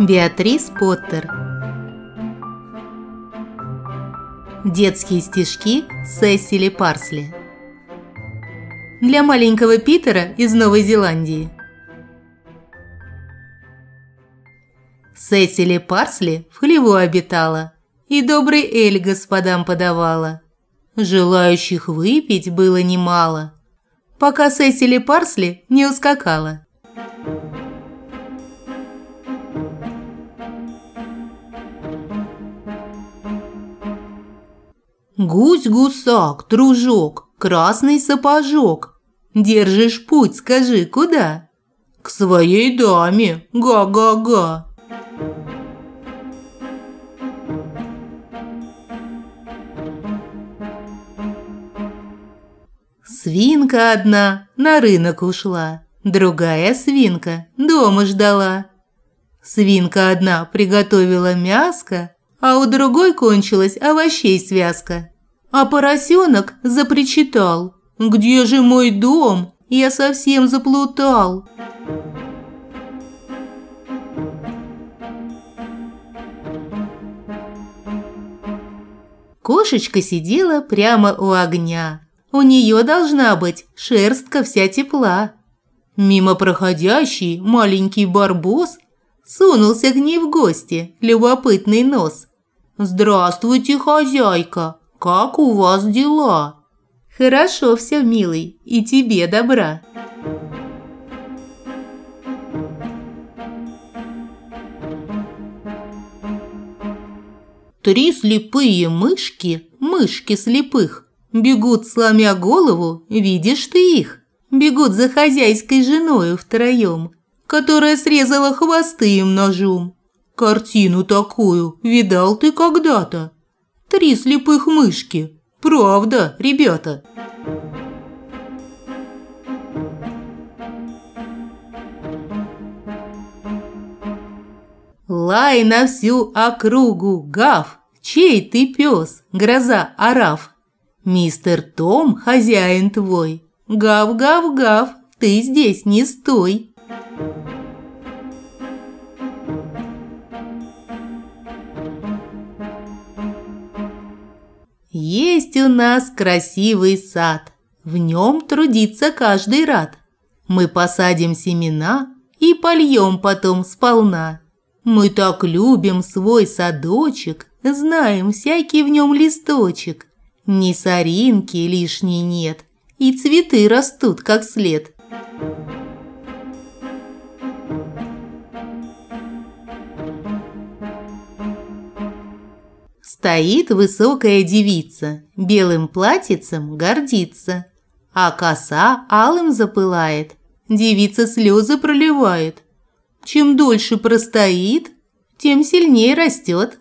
Беатрис Поттер. Детские стишки Сесили Парсли. Для маленького Питера из Новой Зеландии. Сесили Парсли в хлеву обитала И добрый эль господам подавала. Желающих выпить было немало Пока Сесили Парсли не ускакала Гусь-гусак, дружок, красный сапожок. Держишь путь, скажи, куда? К своей даме, га-га-га. Свинка одна на рынок ушла, другая свинка дома ждала. Свинка одна приготовила мяско, а у другой кончилась овощей связка. А поросенок запричитал. «Где же мой дом? Я совсем заплутал!» Кошечка сидела прямо у огня. У нее должна быть шерстка вся тепла. Мимо проходящий маленький барбос сунулся к ней в гости, любопытный нос. «Здравствуйте, хозяйка! Как у вас дела?» «Хорошо все, милый, и тебе добра». Три слепые мышки, мышки слепых, бегут, сломя голову, видишь ты их? Бегут за хозяйской женою втроем, которая срезала хвосты им ножом. Картину такую видал ты когда-то? Три слепых мышки. Правда, ребята?» Лай на всю округу, гав, чей ты пес, гроза арав. Мистер Том, хозяин твой, гав-гав-гав, ты здесь не стой. Есть у нас красивый сад, в нем трудиться каждый рад. Мы посадим семена и польем потом сполна. Мы так любим свой садочек, знаем всякий в нем листочек. Ни соринки лишней нет, и цветы растут как след. Стоит высокая девица, белым платьицем гордится, а коса алым запылает, девица слезы проливает. Чем дольше простоит, тем сильнее растет.